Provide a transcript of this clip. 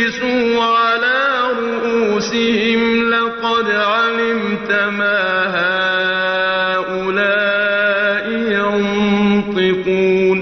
لبسوا على رؤوسهم لقد علمت ما هؤلاء ينطقون